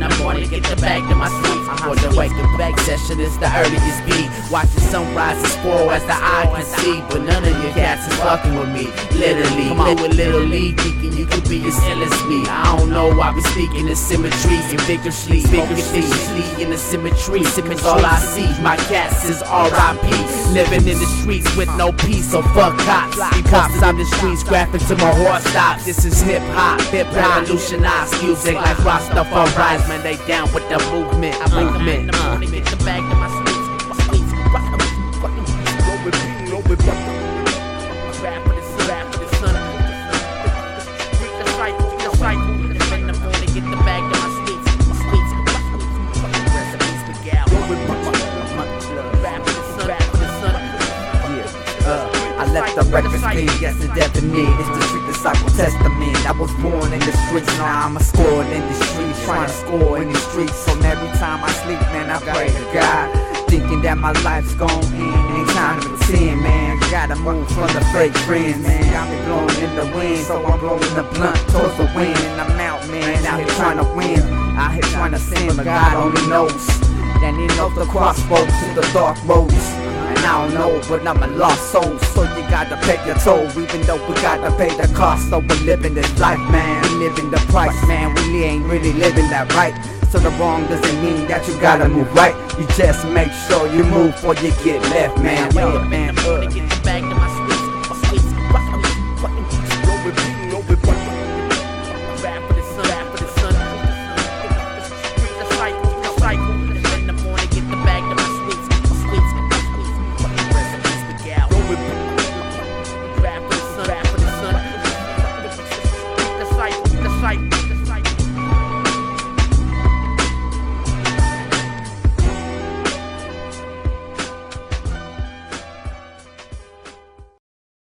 back to get the bag to my streets. Before the wake the back session is the earliest beat. Watching sunrise and spoil as the eye can see. But none of your cats is fucking with me. Literally, come on with little league, thinking you could be as ill as me. I don't know why we speaking in symmetry and vigorously. Vigorously in the symmetry. Cause all I see, my cats is R.I.P. Living in the streets with no peace, so fuck cops. Cops on the streets, graphic to my horse stops. This is hip hop, hip hop, revolutionize music like Rastafari's. Man, they down with the movement, movement. Uh. The breakfast clean, yes, it definite. It's the street disciple testament. I was born in the streets, now I'm a score in the streets, trying to score in the streets. So every time I sleep, man, I pray to God. Thinking that my life's gon' end, ain't time to pretend, man. Gotta move from the fake friends, man. Got me blowing in the wind, so I'm blowing the blunt towards the wind. And I'm out, man, out here trying to win. Out here trying to sin, but God only knows. That he knows the crossroads to the dark roads. I don't know, but I'm a lost soul. So you gotta pay your toll, even though we gotta pay the cost. So we're living this life, man. We living the price, man. We ain't really living that right. So the wrong doesn't mean that you gotta move right. You just make sure you move before you get left, man. Yeah,